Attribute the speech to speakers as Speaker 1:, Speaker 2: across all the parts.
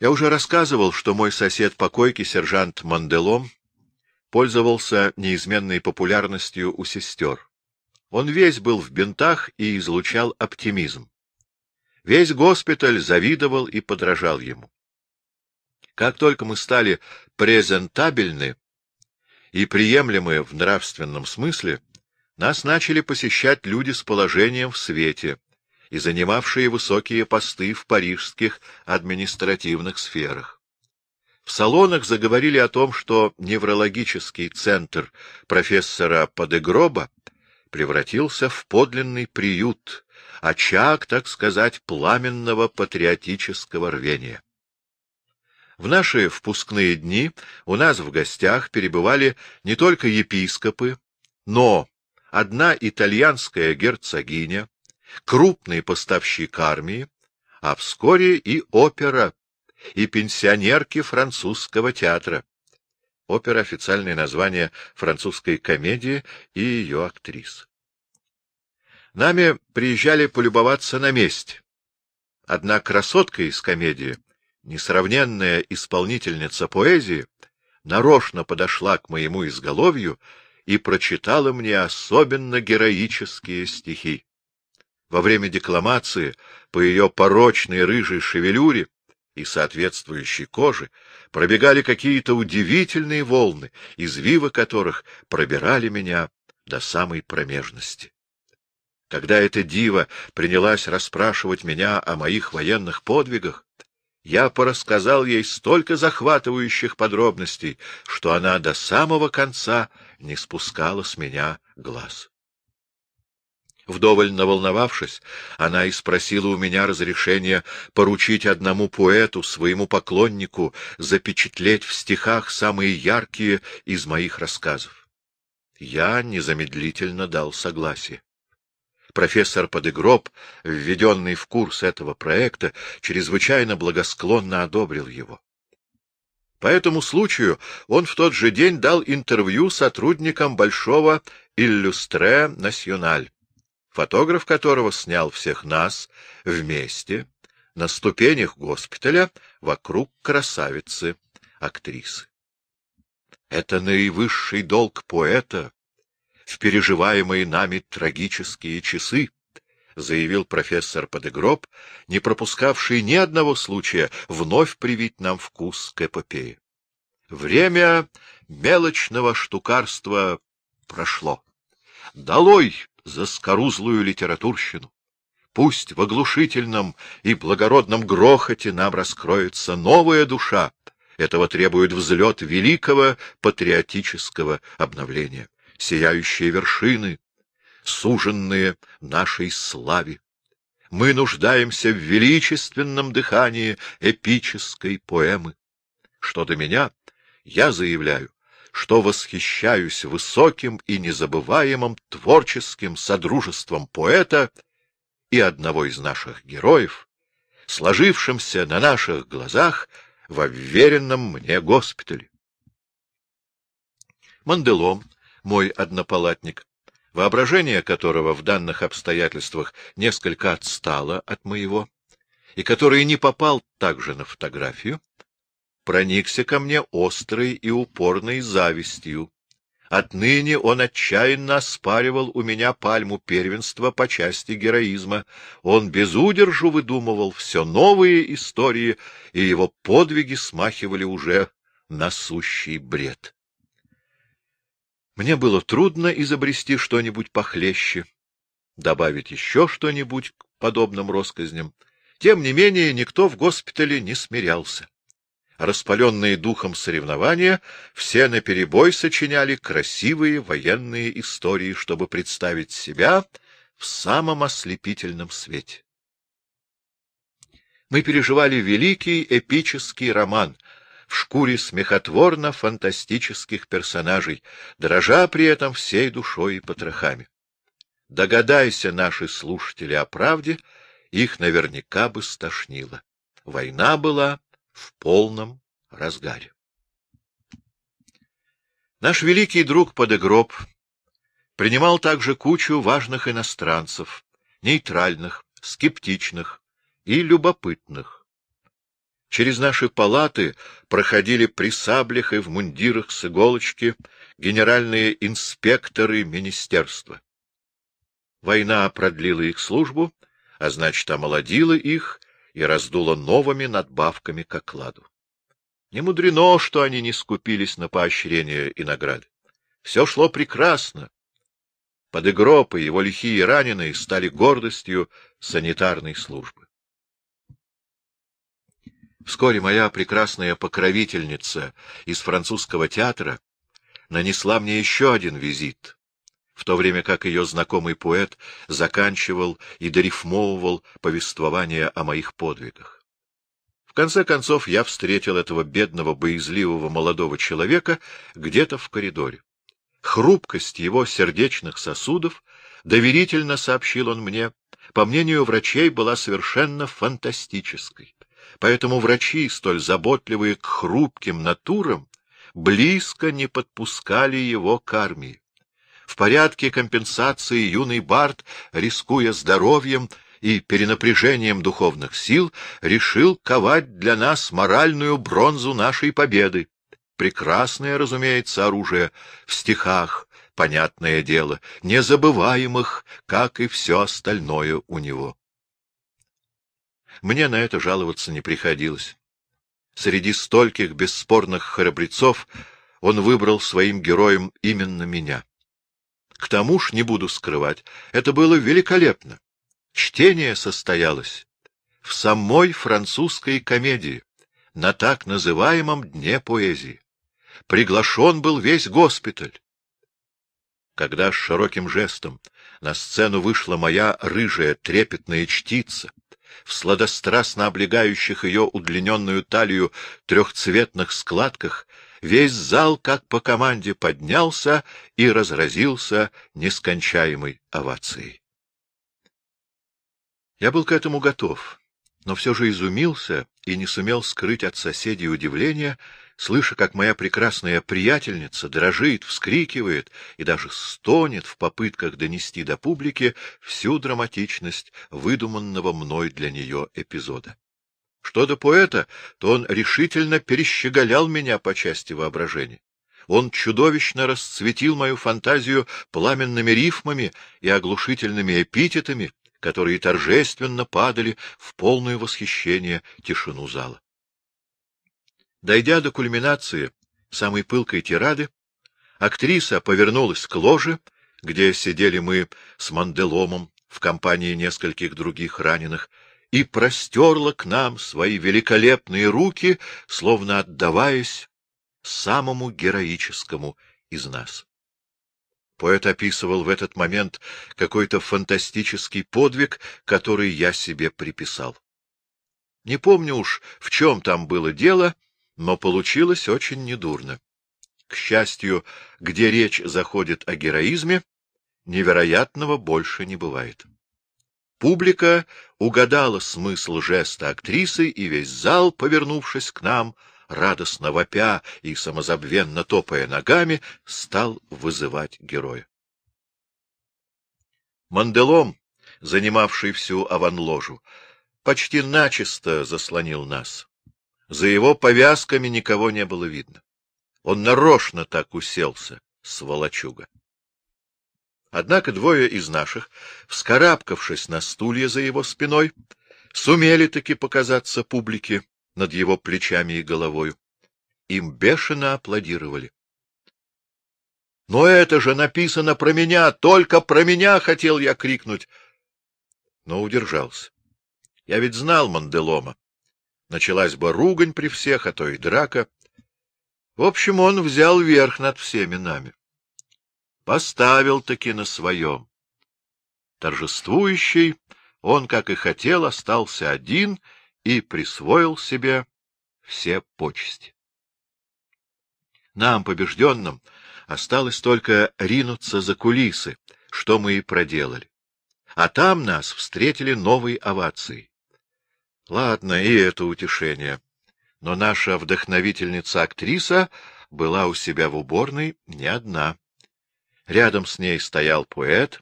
Speaker 1: Я уже рассказывал, что мой сосед по койке, сержант Манделом, пользовался неизменной популярностью у сестер. Он весь был в бинтах и излучал оптимизм. Весь госпиталь завидовал и подражал ему. Как только мы стали презентабельны и приемлемы в нравственном смысле, нас начали посещать люди с положением в свете и занимавшие высокие посты в парижских административных сферах. В салонах заговорили о том, что неврологический центр профессора Подегроба превратился в подлинный приют, очаг, так сказать, пламенного патриотического рвения. В наши впускные дни у нас в гостях перебывали не только епископы, но одна итальянская герцогиня, крупный поставщик армии, а вскоре и опера, и пенсионерки французского театра. Опера — официальное название французской комедии и ее актрис. Нами приезжали полюбоваться на месте. Одна красотка из комедии, несравненная исполнительница поэзии, нарочно подошла к моему изголовью и прочитала мне особенно героические стихи. Во время декламации по ее порочной рыжей шевелюре и соответствующей кожи пробегали какие-то удивительные волны, извивы которых пробирали меня до самой промежности. Когда эта дива принялась расспрашивать меня о моих военных подвигах, я порассказал ей столько захватывающих подробностей, что она до самого конца не спускала с меня глаз. Вдоволь наволновавшись, она и спросила у меня разрешения поручить одному поэту, своему поклоннику, запечатлеть в стихах самые яркие из моих рассказов. Я незамедлительно дал согласие. Профессор Подыгроб, введенный в курс этого проекта, чрезвычайно благосклонно одобрил его. По этому случаю он в тот же день дал интервью сотрудникам Большого «Иллюстре Националь», фотограф которого снял всех нас вместе на ступенях госпиталя вокруг красавицы, актрисы. Это наивысший долг поэта в переживаемые нами трагические часы, заявил профессор Подегроб, не пропускавший ни одного случая вновь привить нам вкус к эпопее. Время мелочного штукарства прошло. Долой за скорузлую литературщину. Пусть в оглушительном и благородном грохоте нам раскроется новая душа. Этого требует взлет великого патриотического обновления. Сияющие вершины, суженные нашей славе. Мы нуждаемся в величественном дыхании эпической поэмы. Что до меня, я заявляю, что восхищаюсь высоким и незабываемым творческим содружеством поэта и одного из наших героев, сложившимся на наших глазах во вверенном мне госпитале. Манделом, мой однопалатник, воображение которого в данных обстоятельствах несколько отстало от моего, и который не попал также на фотографию, проникся ко мне острой и упорной завистью. Отныне он отчаянно оспаривал у меня пальму первенства по части героизма. Он без удержу выдумывал все новые истории, и его подвиги смахивали уже на бред. Мне было трудно изобрести что-нибудь похлеще, добавить еще что-нибудь к подобным россказням. Тем не менее, никто в госпитале не смирялся распаленные духом соревнования, все наперебой сочиняли красивые военные истории, чтобы представить себя в самом ослепительном свете. Мы переживали великий эпический роман в шкуре смехотворно-фантастических персонажей, дрожа при этом всей душой и потрохами. Догадайся наши слушатели о правде, их наверняка бы стошнило. Война была в полном разгаре. Наш великий друг Подегроб принимал также кучу важных иностранцев, нейтральных, скептичных и любопытных. Через наши палаты проходили при саблях и в мундирах с иголочки генеральные инспекторы министерства. Война продлила их службу, а значит, омолодила их и раздула новыми надбавками к окладу. Не мудрено, что они не скупились на поощрение и награды. Все шло прекрасно. Под Игропой его лихие раненые стали гордостью санитарной службы. Вскоре моя прекрасная покровительница из французского театра нанесла мне еще один визит, в то время как ее знакомый поэт заканчивал и дорифмовывал повествование о моих подвигах. В конце концов я встретил этого бедного, боязливого молодого человека где-то в коридоре. Хрупкость его сердечных сосудов, доверительно сообщил он мне, по мнению врачей, была совершенно фантастической. Поэтому врачи, столь заботливые к хрупким натурам, близко не подпускали его к армии. В порядке компенсации юный Барт, рискуя здоровьем и перенапряжением духовных сил, решил ковать для нас моральную бронзу нашей победы. Прекрасное, разумеется, оружие в стихах, понятное дело, незабываемых, как и все остальное у него. Мне на это жаловаться не приходилось. Среди стольких бесспорных храбрецов он выбрал своим героем именно меня. К тому ж, не буду скрывать, это было великолепно. Чтение состоялось в самой французской комедии, на так называемом Дне поэзии. Приглашен был весь госпиталь. Когда с широким жестом на сцену вышла моя рыжая трепетная чтица, в сладострастно облегающих ее удлиненную талию трехцветных складках, весь зал, как по команде, поднялся и разразился нескончаемой овацией. Я был к этому готов, но все же изумился и не сумел скрыть от соседей удивления, слыша, как моя прекрасная приятельница дрожит, вскрикивает и даже стонет в попытках донести до публики всю драматичность выдуманного мной для нее эпизода. Что до поэта, то он решительно перещеголял меня по части воображения. Он чудовищно расцветил мою фантазию пламенными рифмами и оглушительными эпитетами, которые торжественно падали в полное восхищение тишину зала. Дойдя до кульминации самой пылкой тирады, актриса повернулась к ложе, где сидели мы с Манделомом в компании нескольких других раненых, и простерла к нам свои великолепные руки, словно отдаваясь самому героическому из нас. Поэт описывал в этот момент какой-то фантастический подвиг, который я себе приписал. Не помню уж, в чем там было дело, — но получилось очень недурно. К счастью, где речь заходит о героизме, невероятного больше не бывает. Публика угадала смысл жеста актрисы, и весь зал, повернувшись к нам, радостно вопя и самозабвенно топая ногами, стал вызывать героя. Манделом, занимавший всю аванложу, почти начисто заслонил нас. За его повязками никого не было видно. Он нарочно так уселся, сволочуга. Однако двое из наших, вскарабкавшись на стулья за его спиной, сумели таки показаться публике над его плечами и головою. Им бешено аплодировали. «Но это же написано про меня! Только про меня!» — хотел я крикнуть. Но удержался. Я ведь знал Манделома. Началась бы ругань при всех, а то и драка. В общем, он взял верх над всеми нами. Поставил-таки на своем. Торжествующий, он, как и хотел, остался один и присвоил себе все почести. Нам, побежденным, осталось только ринуться за кулисы, что мы и проделали. А там нас встретили новой овацией. Ладно, и это утешение. Но наша вдохновительница-актриса была у себя в уборной не одна. Рядом с ней стоял поэт,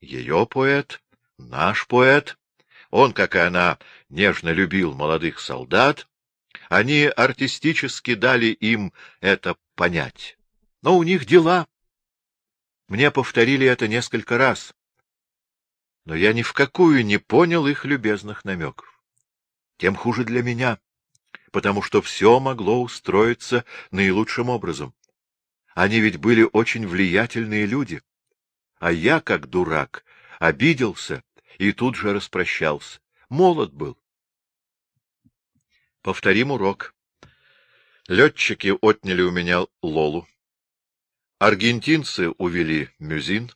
Speaker 1: ее поэт, наш поэт. Он, как и она, нежно любил молодых солдат, Они артистически дали им это понять. Но у них дела. Мне повторили это несколько раз. Но я ни в какую не понял их любезных намеков. Тем хуже для меня, потому что все могло устроиться наилучшим образом. Они ведь были очень влиятельные люди. А я, как дурак, обиделся и тут же распрощался. Молод был. Повторим урок. Летчики отняли у меня Лолу. Аргентинцы увели Мюзин,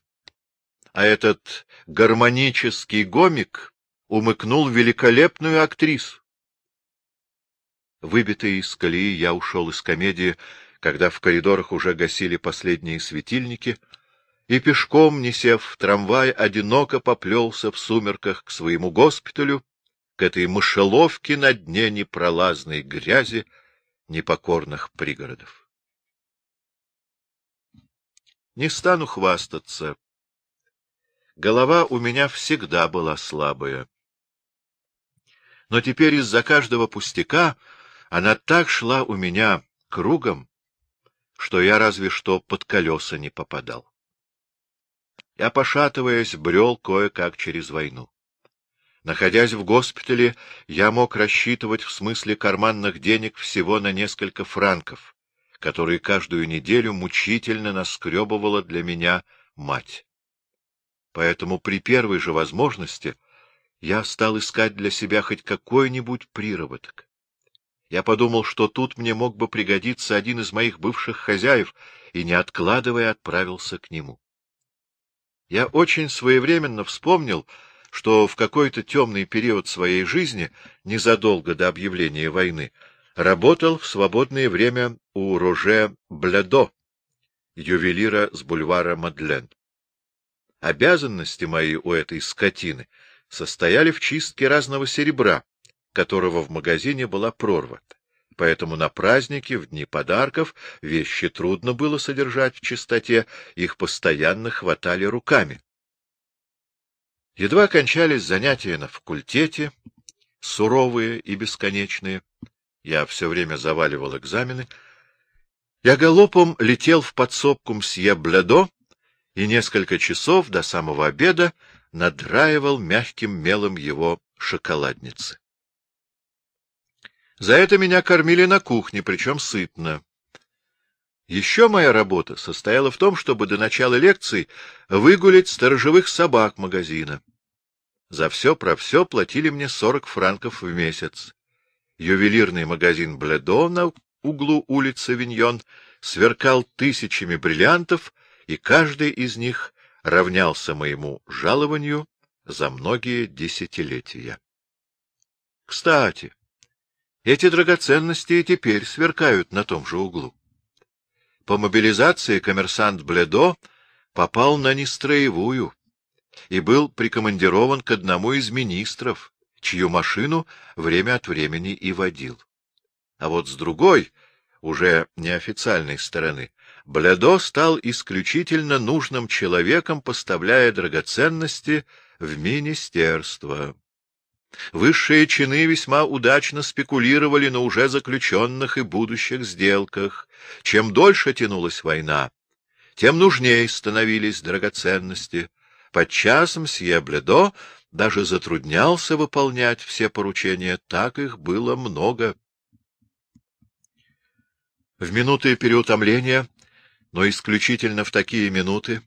Speaker 1: а этот гармонический гомик умыкнул великолепную актрису. Выбитый из колеи, я ушел из комедии, когда в коридорах уже гасили последние светильники, и пешком, не сев в трамвай, одиноко поплелся в сумерках к своему госпиталю, к этой мышеловке на дне непролазной грязи непокорных пригородов. Не стану хвастаться. Голова у меня всегда была слабая. Но теперь из-за каждого пустяка она так шла у меня кругом, что я разве что под колеса не попадал. Я, пошатываясь, брел кое-как через войну. Находясь в госпитале, я мог рассчитывать в смысле карманных денег всего на несколько франков, которые каждую неделю мучительно наскребывала для меня мать. Поэтому при первой же возможности я стал искать для себя хоть какой-нибудь приработок. Я подумал, что тут мне мог бы пригодиться один из моих бывших хозяев, и, не откладывая, отправился к нему. Я очень своевременно вспомнил, что в какой-то темный период своей жизни, незадолго до объявления войны, работал в свободное время у Роже Бледо, ювелира с бульвара Мадлен. Обязанности мои у этой скотины состояли в чистке разного серебра, которого в магазине была прорва. Поэтому на праздники, в дни подарков, вещи трудно было содержать в чистоте, их постоянно хватали руками. Едва кончались занятия на факультете, суровые и бесконечные, я все время заваливал экзамены, я галопом летел в подсобку мсье Бледо и несколько часов до самого обеда надраивал мягким мелом его шоколадницы. За это меня кормили на кухне, причем сытно. Еще моя работа состояла в том, чтобы до начала лекций выгулить сторожевых собак магазина. За все про все платили мне сорок франков в месяц. Ювелирный магазин Бледо на углу улицы Виньон сверкал тысячами бриллиантов, и каждый из них равнялся моему жалованию за многие десятилетия. Кстати, эти драгоценности и теперь сверкают на том же углу. По мобилизации коммерсант Бледо попал на нестроевую и был прикомандирован к одному из министров, чью машину время от времени и водил. А вот с другой, уже неофициальной стороны, Бледо стал исключительно нужным человеком, поставляя драгоценности в министерство. Высшие чины весьма удачно спекулировали на уже заключенных и будущих сделках. Чем дольше тянулась война, тем нужнее становились драгоценности. Подчас мсье Бледо даже затруднялся выполнять все поручения, так их было много. В минуты переутомления, но исключительно в такие минуты,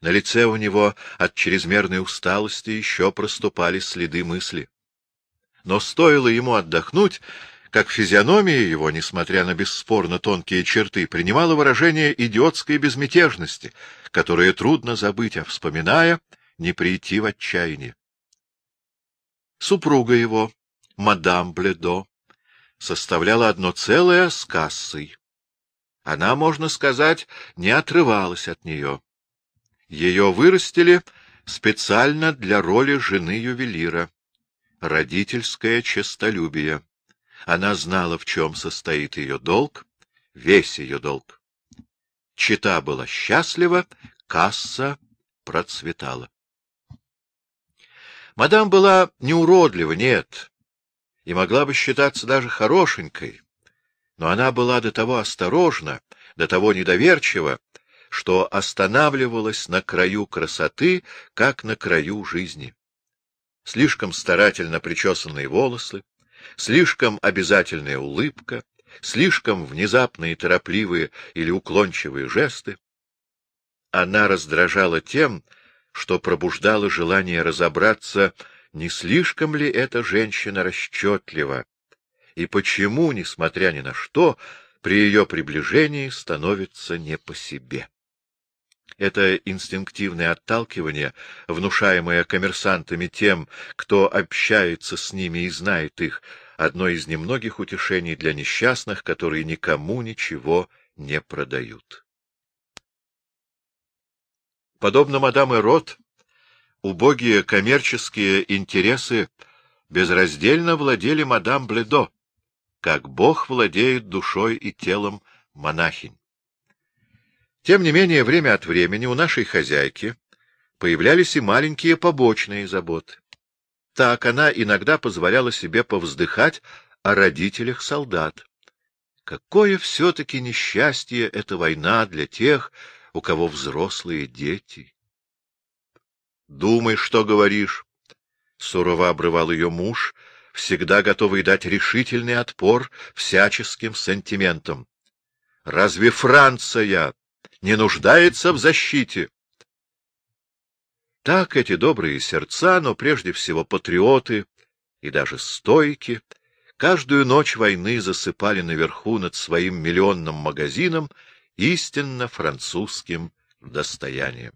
Speaker 1: на лице у него от чрезмерной усталости еще проступали следы мысли. Но стоило ему отдохнуть, как физиономия его, несмотря на бесспорно тонкие черты, принимала выражение идиотской безмятежности, которое трудно забыть, а, вспоминая, не прийти в отчаяние. Супруга его, мадам Бледо, составляла одно целое с кассой. Она, можно сказать, не отрывалась от нее. Ее вырастили специально для роли жены ювелира. Родительское честолюбие. Она знала, в чем состоит ее долг, весь ее долг. Чита была счастлива, касса процветала. Мадам была не уродлива, нет. и могла бы считаться даже хорошенькой, но она была до того осторожна, до того недоверчива, что останавливалась на краю красоты, как на краю жизни. Слишком старательно причесанные волосы, слишком обязательная улыбка, слишком внезапные торопливые или уклончивые жесты. Она раздражала тем, что пробуждала желание разобраться, не слишком ли эта женщина расчетлива, и почему, несмотря ни на что, при ее приближении становится не по себе. Это инстинктивное отталкивание, внушаемое коммерсантами тем, кто общается с ними и знает их, одно из немногих утешений для несчастных, которые никому ничего не продают. Подобно мадам Эрот, убогие коммерческие интересы безраздельно владели мадам Бледо, как Бог владеет душой и телом монахинь. Тем не менее, время от времени у нашей хозяйки появлялись и маленькие побочные заботы. Так она иногда позволяла себе повздыхать о родителях солдат. Какое все-таки несчастье эта война для тех, у кого взрослые дети. — Думай, что говоришь, — сурово обрывал ее муж, всегда готовый дать решительный отпор всяческим сантиментам. — Разве Франция не нуждается в защите. Так эти добрые сердца, но прежде всего патриоты и даже стойки, каждую ночь войны засыпали наверху над своим миллионным магазином истинно французским достоянием.